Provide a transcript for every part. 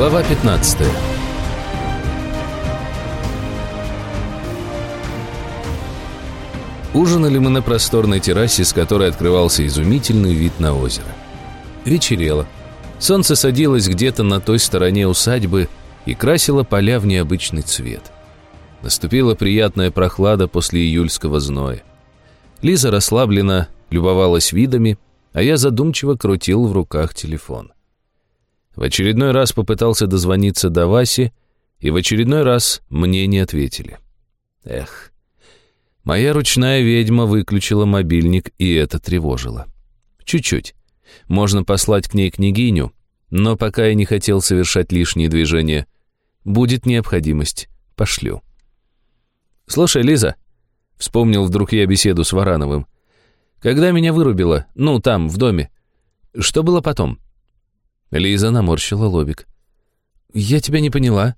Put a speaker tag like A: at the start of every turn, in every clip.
A: Глава 15 Ужинали мы на просторной террасе, с которой открывался изумительный вид на озеро. Вечерело. Солнце садилось где-то на той стороне усадьбы и красило поля в необычный цвет. Наступила приятная прохлада после июльского зноя. Лиза расслабленно любовалась видами, а я задумчиво крутил в руках телефон. В очередной раз попытался дозвониться до Васи, и в очередной раз мне не ответили. Эх, моя ручная ведьма выключила мобильник, и это тревожило. Чуть-чуть. Можно послать к ней княгиню, но пока я не хотел совершать лишние движения. Будет необходимость, пошлю. «Слушай, Лиза», — вспомнил вдруг я беседу с Варановым, «когда меня вырубило, ну, там, в доме, что было потом?» Лиза наморщила лобик. «Я тебя не поняла.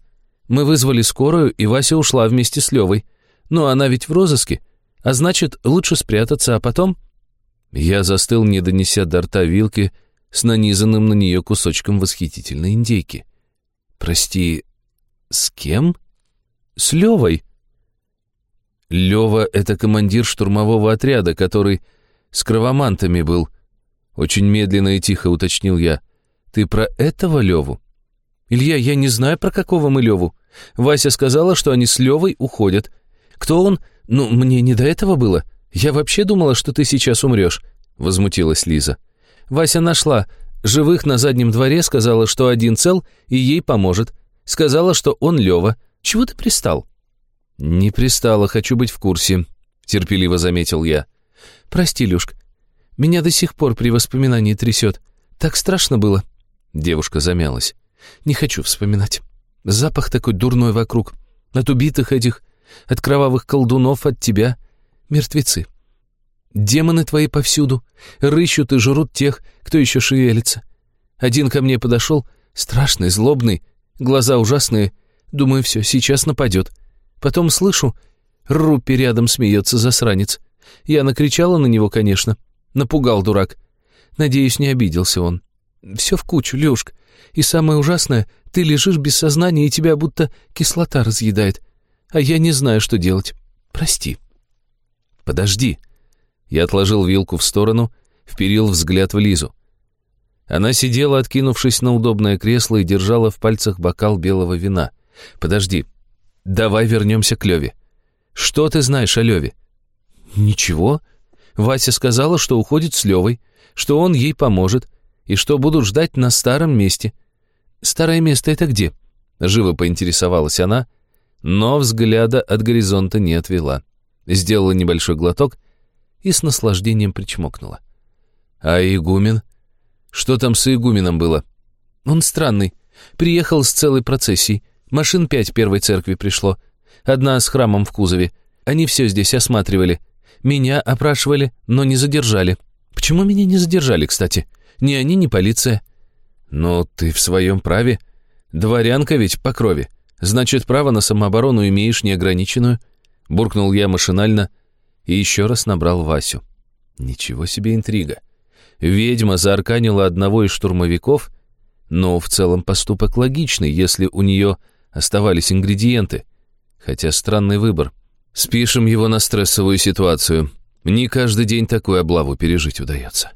A: Мы вызвали скорую, и Вася ушла вместе с Левой. Но она ведь в розыске, а значит, лучше спрятаться, а потом...» Я застыл, не донеся до рта вилки с нанизанным на нее кусочком восхитительной индейки. «Прости, с кем?» «С Левой». Лева — это командир штурмового отряда, который с кровомантами был. Очень медленно и тихо уточнил я. «Ты про этого Леву?» «Илья, я не знаю, про какого мы Леву. Вася сказала, что они с Левой уходят. Кто он? Ну, мне не до этого было. Я вообще думала, что ты сейчас умрешь», — возмутилась Лиза. «Вася нашла. Живых на заднем дворе сказала, что один цел и ей поможет. Сказала, что он Лева. Чего ты пристал?» «Не пристала, хочу быть в курсе», — терпеливо заметил я. «Прости, Люшка, меня до сих пор при воспоминании трясет. Так страшно было». Девушка замялась. «Не хочу вспоминать. Запах такой дурной вокруг. От убитых этих, от кровавых колдунов, от тебя. Мертвецы. Демоны твои повсюду. Рыщут и жрут тех, кто еще шевелится. Один ко мне подошел, страшный, злобный, глаза ужасные. Думаю, все, сейчас нападет. Потом слышу, Руппи рядом смеется засранец. Я накричала на него, конечно. Напугал дурак. Надеюсь, не обиделся он. Все в кучу, Лёшка. И самое ужасное, ты лежишь без сознания, и тебя будто кислота разъедает. А я не знаю, что делать. Прости. Подожди. Я отложил вилку в сторону, вперил взгляд в Лизу. Она сидела, откинувшись на удобное кресло и держала в пальцах бокал белого вина. «Подожди. Давай вернемся к Леве. Что ты знаешь о Леве?» «Ничего. Вася сказала, что уходит с Левой, что он ей поможет, и что будут ждать на старом месте. Старое место это где? Живо поинтересовалась она, но взгляда от горизонта не отвела. Сделала небольшой глоток и с наслаждением причмокнула. А игумен? Что там с игуменом было? Он странный. Приехал с целой процессией. Машин пять первой церкви пришло. Одна с храмом в кузове. Они все здесь осматривали. Меня опрашивали, но не задержали. Почему меня не задержали, кстати? Ни они, ни полиция. Но ты в своем праве. Дворянка ведь по крови. Значит, право на самооборону имеешь неограниченную. Буркнул я машинально и еще раз набрал Васю. Ничего себе интрига. Ведьма заарканила одного из штурмовиков, но в целом поступок логичный, если у нее оставались ингредиенты. Хотя странный выбор. Спишем его на стрессовую ситуацию. Не каждый день такую облаву пережить удается.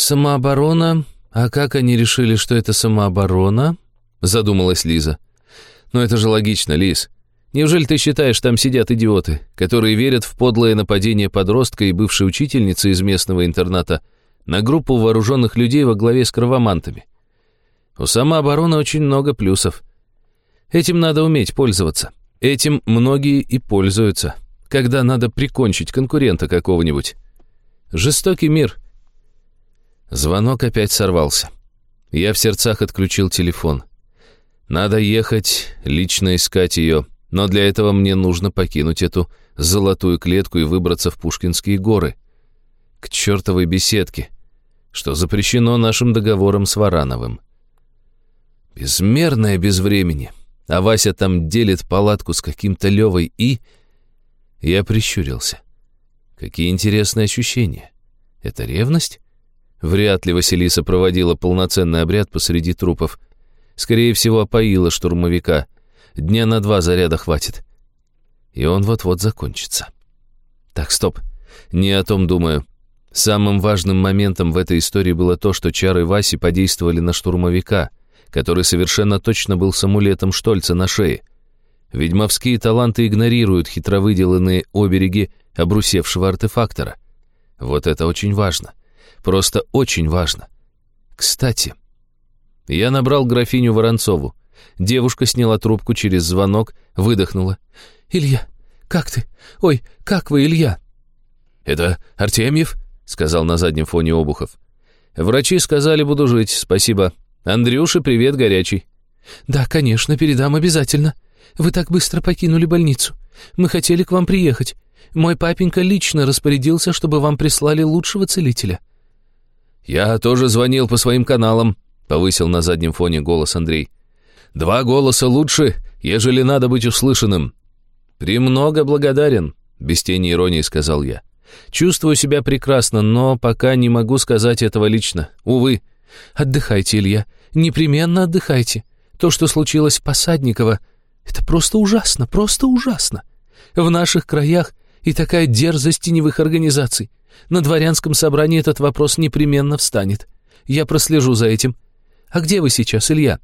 A: «Самооборона? А как они решили, что это самооборона?» Задумалась Лиза. «Но это же логично, Лиз. Неужели ты считаешь, там сидят идиоты, которые верят в подлое нападение подростка и бывшей учительницы из местного интерната на группу вооруженных людей во главе с кровомантами? У самообороны очень много плюсов. Этим надо уметь пользоваться. Этим многие и пользуются, когда надо прикончить конкурента какого-нибудь. Жестокий мир — Звонок опять сорвался. Я в сердцах отключил телефон. Надо ехать, лично искать ее, но для этого мне нужно покинуть эту золотую клетку и выбраться в Пушкинские горы. К чертовой беседке, что запрещено нашим договором с Варановым. Безмерное безвремени, а Вася там делит палатку с каким-то Левой и... Я прищурился. Какие интересные ощущения. Это ревность? Вряд ли Василиса проводила полноценный обряд посреди трупов. Скорее всего, опоила штурмовика. Дня на два заряда хватит. И он вот-вот закончится. Так, стоп. Не о том думаю. Самым важным моментом в этой истории было то, что чары Васи подействовали на штурмовика, который совершенно точно был с амулетом Штольца на шее. Ведьмовские таланты игнорируют хитро выделанные обереги обрусевшего артефактора. Вот это очень важно. Просто очень важно. Кстати, я набрал графиню Воронцову. Девушка сняла трубку через звонок, выдохнула. «Илья, как ты? Ой, как вы, Илья?» «Это Артемьев?» — сказал на заднем фоне Обухов. «Врачи сказали, буду жить, спасибо. Андрюше привет горячий». «Да, конечно, передам обязательно. Вы так быстро покинули больницу. Мы хотели к вам приехать. Мой папенька лично распорядился, чтобы вам прислали лучшего целителя». «Я тоже звонил по своим каналам», — повысил на заднем фоне голос Андрей. «Два голоса лучше, ежели надо быть услышанным». «Премного благодарен», — без тени иронии сказал я. «Чувствую себя прекрасно, но пока не могу сказать этого лично. Увы».
B: «Отдыхайте, Илья, непременно отдыхайте. То, что случилось в Посадниково, это просто ужасно, просто ужасно. В наших краях и такая дерзость теневых организаций. На дворянском собрании этот вопрос непременно встанет. Я прослежу за этим. А где вы сейчас, Илья?»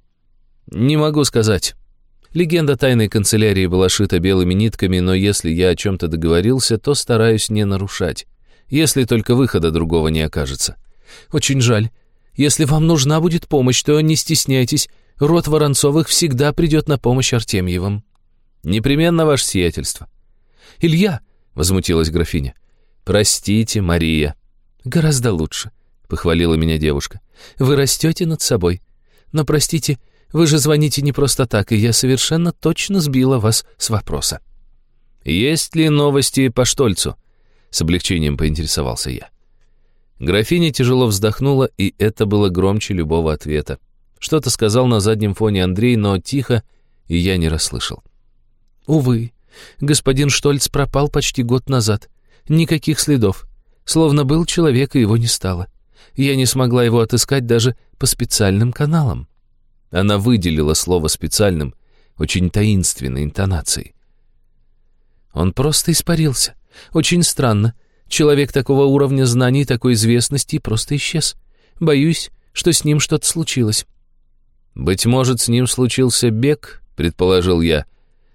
A: «Не могу сказать». Легенда тайной канцелярии была шита белыми нитками, но если я о чем-то договорился, то стараюсь не нарушать. Если только выхода другого не окажется.
B: «Очень жаль. Если вам нужна будет помощь, то не стесняйтесь. Род Воронцовых всегда придет на помощь Артемьевым».
A: «Непременно ваше сиятельство».
B: «Илья!»
A: — возмутилась графиня. «Простите, Мария».
B: «Гораздо лучше», — похвалила меня девушка. «Вы растете над собой. Но, простите, вы же звоните не просто так, и я совершенно точно сбила вас с вопроса».
A: «Есть ли новости по Штольцу?» — с облегчением поинтересовался я. Графиня тяжело вздохнула, и это было громче любого ответа. Что-то сказал на заднем фоне Андрей, но тихо, и я не расслышал.
B: «Увы, господин Штольц пропал почти год назад. Никаких следов. Словно был человек, и его не стало. Я не смогла его отыскать даже по специальным каналам.
A: Она выделила слово «специальным» очень таинственной интонацией.
B: Он просто испарился. Очень странно. Человек такого уровня знаний, такой известности просто исчез. Боюсь, что с ним что-то случилось.
A: «Быть может, с ним случился бег», — предположил я.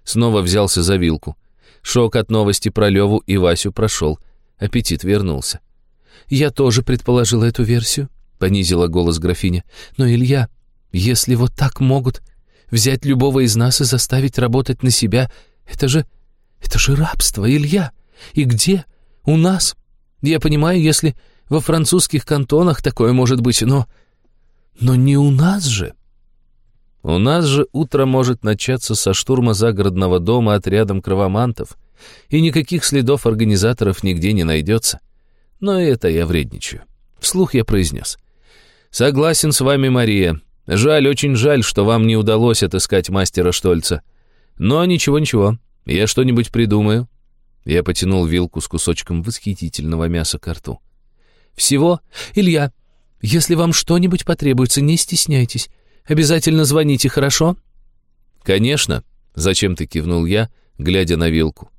A: Снова взялся за вилку. Шок от новости про Леву и Васю прошел. Аппетит вернулся.
B: «Я тоже предположила эту версию», — понизила голос графиня. «Но, Илья, если вот так могут взять любого из нас и заставить работать на себя, это же... это же рабство, Илья. И где? У нас. Я понимаю, если во французских кантонах такое может быть, но... Но не у нас же».
A: У нас же утро может начаться со штурма загородного дома отрядом кровомантов, и никаких следов организаторов нигде не найдется. Но это я вредничаю. Вслух я произнес. «Согласен с вами, Мария. Жаль, очень жаль, что вам не удалось отыскать мастера Штольца. Но ничего-ничего, я что-нибудь придумаю». Я потянул вилку с кусочком восхитительного мяса к рту.
B: «Всего? Илья, если вам что-нибудь потребуется, не стесняйтесь. Обязательно звоните, хорошо?»
A: «Конечно», — зачем-то кивнул я, глядя на вилку.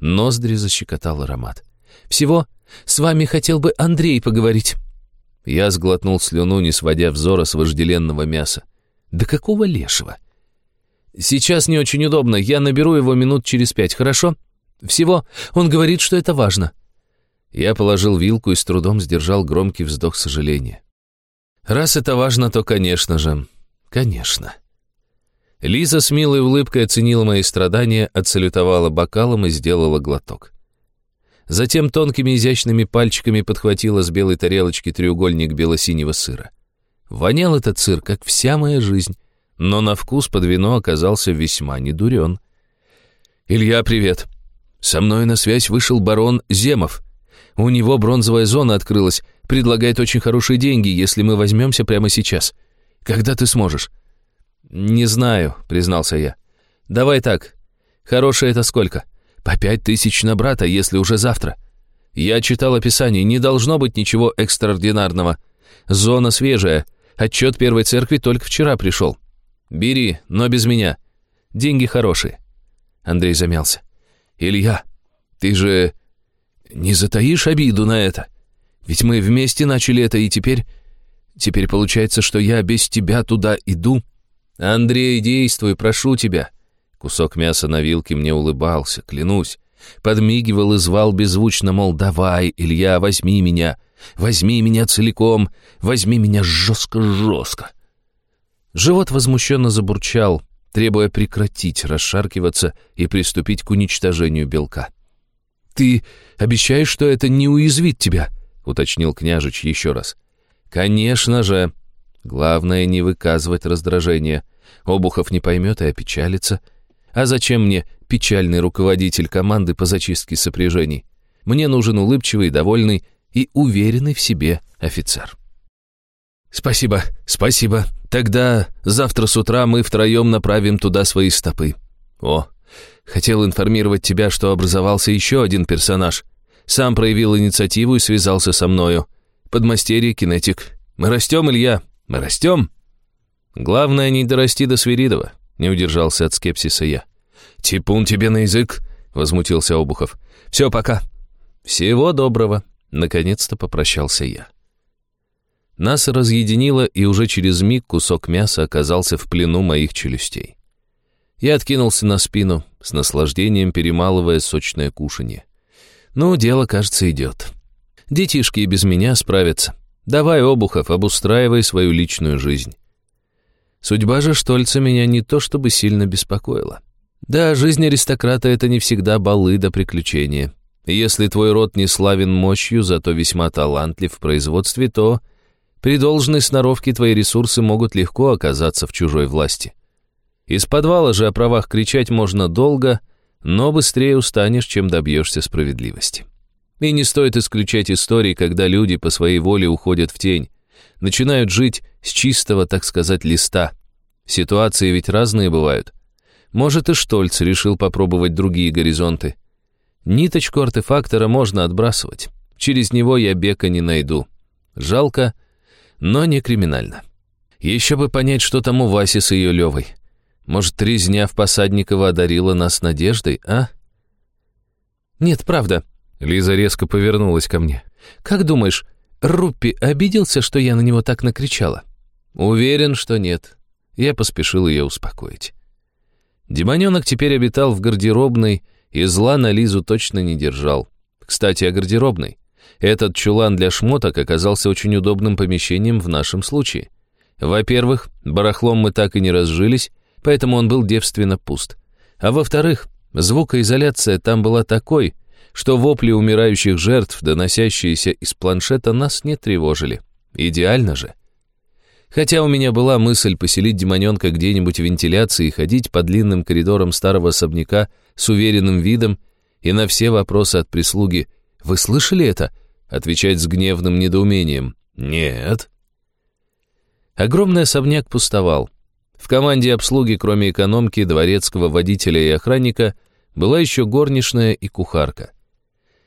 A: Ноздри защекотал аромат.
B: «Всего с вами хотел бы Андрей поговорить».
A: Я сглотнул слюну, не сводя взора с вожделенного мяса. «Да какого лешего?» «Сейчас не очень удобно, я наберу его минут через пять, хорошо?» «Всего, он говорит, что это важно». Я положил вилку и с трудом сдержал громкий вздох сожаления. «Раз это важно, то, конечно же, Конечно. Лиза с милой улыбкой оценила мои страдания, отсалютовала бокалом и сделала глоток. Затем тонкими изящными пальчиками подхватила с белой тарелочки треугольник бело-синего сыра. Вонял этот сыр, как вся моя жизнь, но на вкус под вино оказался весьма недурен. «Илья, привет. Со мной на связь вышел барон Земов. У него бронзовая зона открылась, предлагает очень хорошие деньги, если мы возьмемся прямо сейчас. Когда ты сможешь?» «Не знаю», — признался я. «Давай так. Хорошее это сколько?» «По пять тысяч на брата, если уже завтра». «Я читал описание, не должно быть ничего экстраординарного.
B: Зона свежая. Отчет первой церкви только вчера пришел. Бери, но без меня. Деньги хорошие». Андрей замялся. «Илья, ты же не затаишь обиду на это? Ведь мы вместе начали это, и теперь... Теперь получается, что я без тебя туда иду. Андрей, действуй, прошу тебя». Кусок мяса на вилке мне улыбался, клянусь. Подмигивал и звал беззвучно, мол, давай, Илья, возьми меня, возьми меня целиком, возьми меня жестко-жестко. Живот возмущенно забурчал, требуя прекратить расшаркиваться и приступить к уничтожению белка. «Ты обещаешь, что это не уязвит тебя?» — уточнил княжич еще раз. «Конечно же. Главное не выказывать раздражение. Обухов не поймет и опечалится. А зачем мне печальный руководитель команды по зачистке сопряжений? Мне нужен улыбчивый, довольный и уверенный в себе офицер». «Спасибо, спасибо. Тогда завтра с утра мы втроем направим туда свои стопы. О, Хотел информировать тебя, что образовался еще один персонаж. Сам проявил инициативу и связался со мною. Подмастерье, кинетик. Мы растем, Илья, мы растем. Главное, не дорасти до Свиридова, не удержался от скепсиса я. Типун тебе на язык, возмутился Обухов. Все, пока. Всего доброго. Наконец-то попрощался я. Нас разъединило, и уже через миг кусок мяса оказался в плену моих челюстей. Я откинулся на спину, с наслаждением перемалывая сочное кушанье. Ну, дело, кажется, идет. Детишки и без меня справятся. Давай, Обухов, обустраивай свою личную жизнь. Судьба же Штольца меня не то чтобы сильно беспокоила. Да, жизнь аристократа — это не всегда балы до приключения. Если твой род не славен мощью, зато весьма талантлив в производстве, то при должной сноровке твои ресурсы могут легко оказаться в чужой власти. Из подвала же о правах кричать можно долго, но быстрее устанешь, чем добьешься справедливости. И не стоит исключать истории, когда люди по своей воле уходят в тень, начинают жить с чистого, так сказать, листа. Ситуации ведь разные бывают. Может, и Штольц решил попробовать другие горизонты. Ниточку артефактора можно отбрасывать. Через него я бека не найду. Жалко, но не криминально. Еще бы понять, что там у Васи с ее Левой. Может, резня в Посадниково одарила нас надеждой, а? Нет, правда. Лиза резко повернулась ко мне. Как думаешь, Руппи обиделся, что я на него так накричала? Уверен, что нет. Я поспешил ее успокоить. Демоненок теперь обитал в гардеробной, и зла на Лизу точно не держал. Кстати, о гардеробной. Этот чулан для шмоток оказался очень удобным помещением в нашем случае. Во-первых, барахлом мы так и не разжились, поэтому он был девственно пуст. А во-вторых, звукоизоляция там была такой, что вопли умирающих жертв, доносящиеся из планшета, нас не тревожили. Идеально же. Хотя у меня была мысль поселить демоненка где-нибудь в вентиляции и ходить по длинным коридорам старого особняка с уверенным видом и на все вопросы от прислуги «Вы слышали это?» отвечать с гневным недоумением «Нет». Огромный особняк пустовал. В команде обслуги, кроме экономки, дворецкого, водителя и охранника, была еще горничная и кухарка.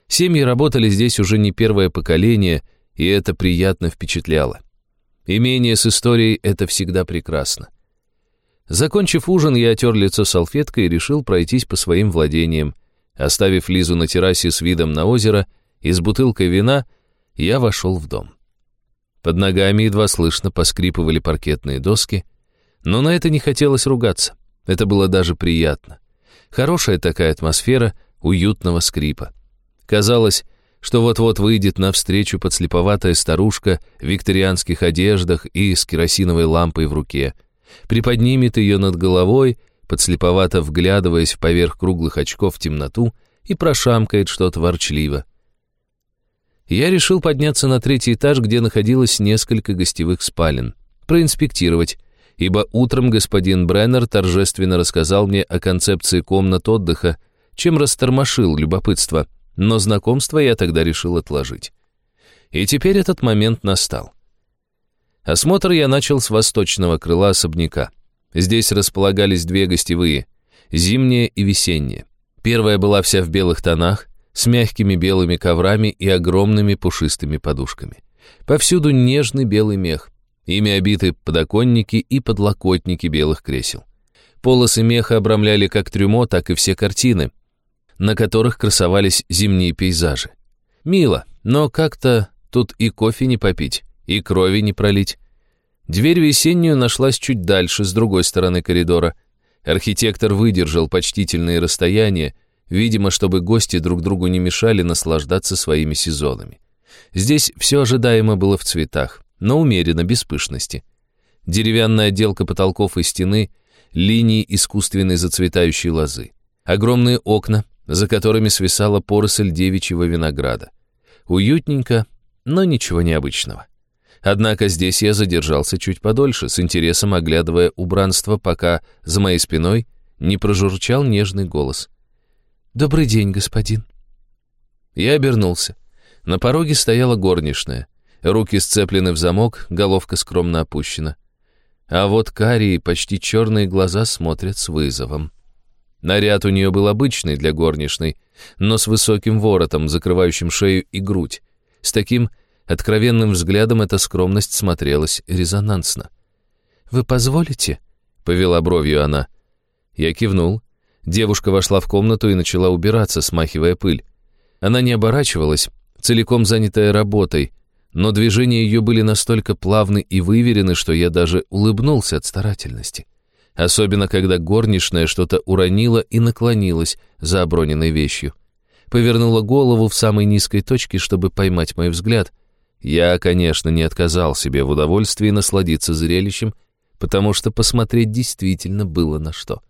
B: Семьи работали здесь уже не первое поколение, и это приятно впечатляло. Имение с историей — это всегда прекрасно. Закончив ужин, я отер лицо салфеткой и решил пройтись по своим владениям. Оставив Лизу на террасе с видом на озеро и с бутылкой вина, я вошел в дом. Под ногами едва слышно поскрипывали паркетные доски — но на это не хотелось ругаться. Это было даже приятно. Хорошая такая атмосфера уютного скрипа. Казалось, что вот-вот выйдет навстречу подслеповатая старушка в викторианских одеждах и с керосиновой лампой в руке, приподнимет ее над головой, подслеповато вглядываясь в поверх круглых очков в темноту и прошамкает что-то ворчливо. Я решил подняться на третий этаж, где находилось несколько гостевых спален, проинспектировать, ибо утром господин Бреннер торжественно рассказал мне о концепции комнат отдыха, чем растормошил любопытство, но знакомство я тогда решил отложить. И теперь этот момент настал. Осмотр я начал с восточного крыла особняка. Здесь располагались две гостевые, зимняя и весенняя. Первая была вся в белых тонах, с мягкими белыми коврами и огромными пушистыми подушками.
A: Повсюду нежный белый мех. Ими обиты подоконники и подлокотники белых кресел. Полосы меха обрамляли как трюмо, так и все картины, на которых красовались зимние пейзажи. Мило, но как-то тут и кофе не попить, и крови не пролить. Дверь весеннюю нашлась чуть дальше, с другой стороны коридора. Архитектор выдержал почтительные расстояния, видимо, чтобы гости друг другу не мешали наслаждаться своими сезонами. Здесь все ожидаемо было в цветах, но умеренно, без пышности. Деревянная отделка потолков и стены, линии искусственной зацветающей лозы. Огромные окна, за которыми свисала поросль девичьего винограда. Уютненько, но ничего необычного. Однако здесь я задержался чуть подольше, с интересом оглядывая убранство, пока за моей спиной не прожурчал нежный голос. «Добрый день, господин». Я обернулся. На пороге стояла горничная. Руки сцеплены в замок, головка скромно опущена. А вот карие, почти черные глаза смотрят с вызовом. Наряд у нее был обычный для горничной, но с высоким воротом, закрывающим шею и грудь. С таким откровенным взглядом эта скромность смотрелась резонансно. «Вы позволите?» — повела бровью она. Я кивнул. Девушка вошла в комнату и начала убираться, смахивая пыль. Она не оборачивалась, целиком занятая работой, но движения ее были настолько плавны и выверены, что я даже улыбнулся от старательности. Особенно, когда горничная что-то уронила и наклонилась за оброненной вещью. Повернула голову в самой низкой точке, чтобы поймать мой взгляд. Я, конечно, не отказал себе в удовольствии насладиться зрелищем, потому что посмотреть действительно было на что.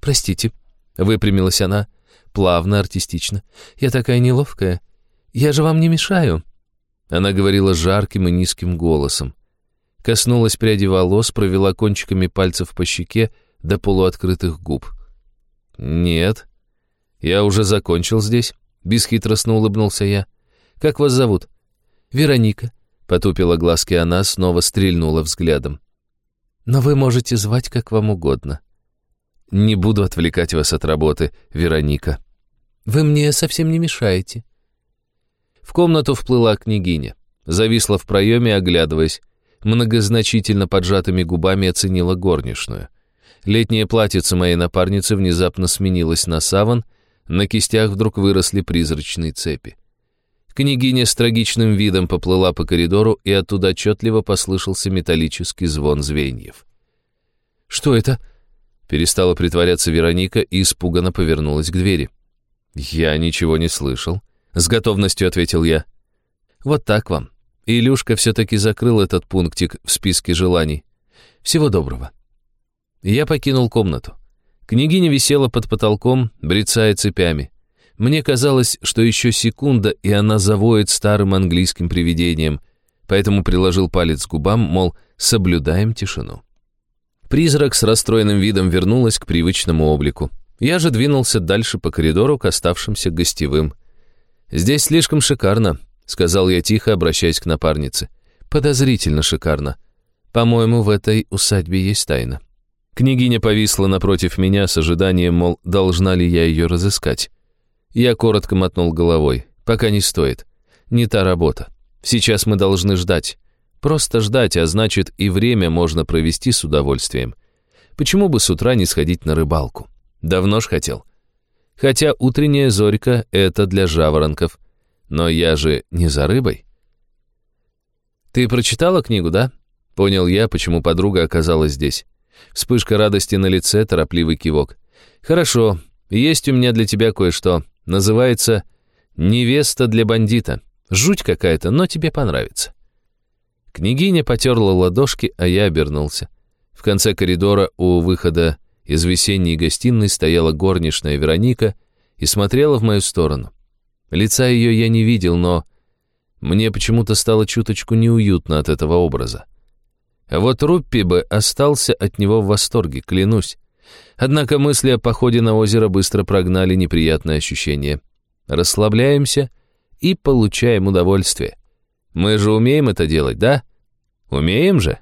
A: «Простите», — выпрямилась она, плавно, артистично. «Я такая неловкая. Я же вам не мешаю». Она говорила жарким и низким голосом. Коснулась пряди волос, провела кончиками пальцев по щеке до полуоткрытых губ. «Нет, я уже закончил здесь», — бесхитростно улыбнулся я. «Как вас зовут?» «Вероника», — потупила глазки она, снова стрельнула взглядом. «Но вы можете звать как вам угодно». «Не буду отвлекать вас от работы, Вероника». «Вы мне совсем не мешаете». В комнату вплыла княгиня. Зависла в проеме, оглядываясь. Многозначительно поджатыми губами оценила горничную. Летнее платьице моей напарницы внезапно сменилось на саван, на кистях вдруг выросли призрачные цепи. Княгиня с трагичным видом поплыла по коридору, и оттуда отчетливо послышался металлический звон звеньев. «Что это?» Перестала притворяться Вероника и испуганно повернулась к двери. «Я ничего не слышал», с готовностью ответил я. Вот так вам. Илюшка все-таки закрыл этот пунктик в списке желаний. Всего доброго. Я покинул комнату. Княгиня висела под потолком, брецая цепями. Мне казалось, что еще секунда, и она завоет старым английским привидением, поэтому приложил палец к губам, мол, соблюдаем тишину. Призрак с расстроенным видом вернулась к привычному облику. Я же двинулся дальше по коридору к оставшимся гостевым. «Здесь слишком шикарно», — сказал я тихо, обращаясь к напарнице. «Подозрительно шикарно. По-моему, в этой усадьбе есть тайна». Княгиня повисла напротив меня с ожиданием, мол, должна ли я ее разыскать. Я коротко мотнул головой. «Пока не стоит. Не та работа. Сейчас мы должны ждать. Просто ждать, а значит, и время можно провести с удовольствием. Почему бы с утра не сходить на рыбалку? Давно ж хотел. Хотя утренняя зорька — это для жаворонков. Но я же не за рыбой. «Ты прочитала книгу, да?» Понял я, почему подруга оказалась здесь. Вспышка радости на лице, торопливый кивок. «Хорошо, есть у меня для тебя кое-что. Называется «Невеста для бандита». Жуть какая-то, но тебе понравится». Княгиня потерла ладошки, а я обернулся. В конце коридора у выхода из весенней гостиной стояла горничная Вероника и смотрела в мою сторону. Лица ее я не видел, но мне почему-то стало чуточку неуютно от этого образа. Вот Руппи бы остался от него в восторге, клянусь. Однако мысли о походе на озеро быстро прогнали неприятное ощущение. Расслабляемся и получаем удовольствие. Мы же умеем это делать, да? Умеем же?